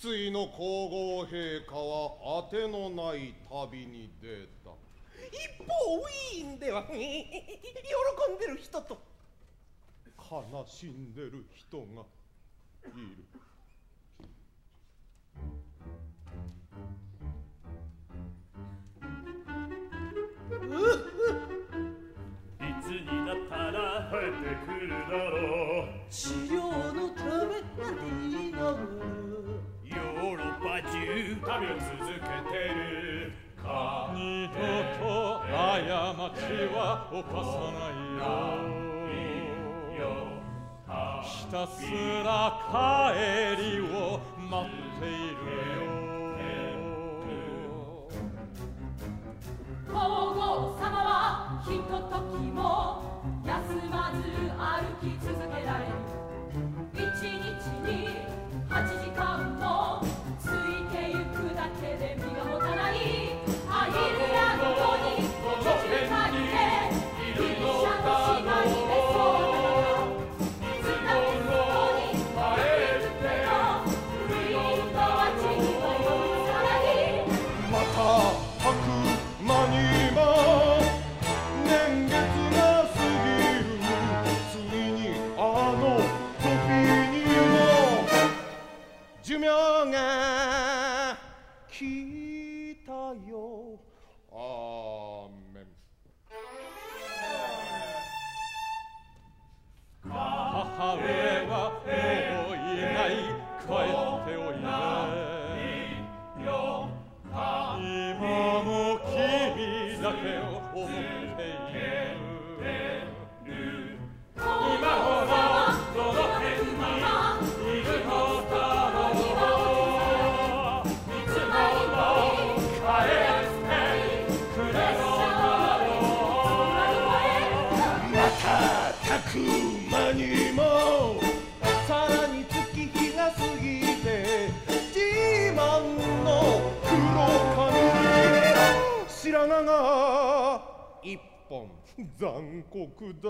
失意の皇后陛下は当てのない旅に出た。一方ウィーンでは 喜んでる人と。悲しんでる人がいる。いつになったら帰ってくるだろう。治療二度と過ちは犯さないよ。ひたすら帰りを待っているよ。cita io. Amen. Amen. 間にもさらに月日が過ぎて自慢の黒髪白髪が一本残酷だ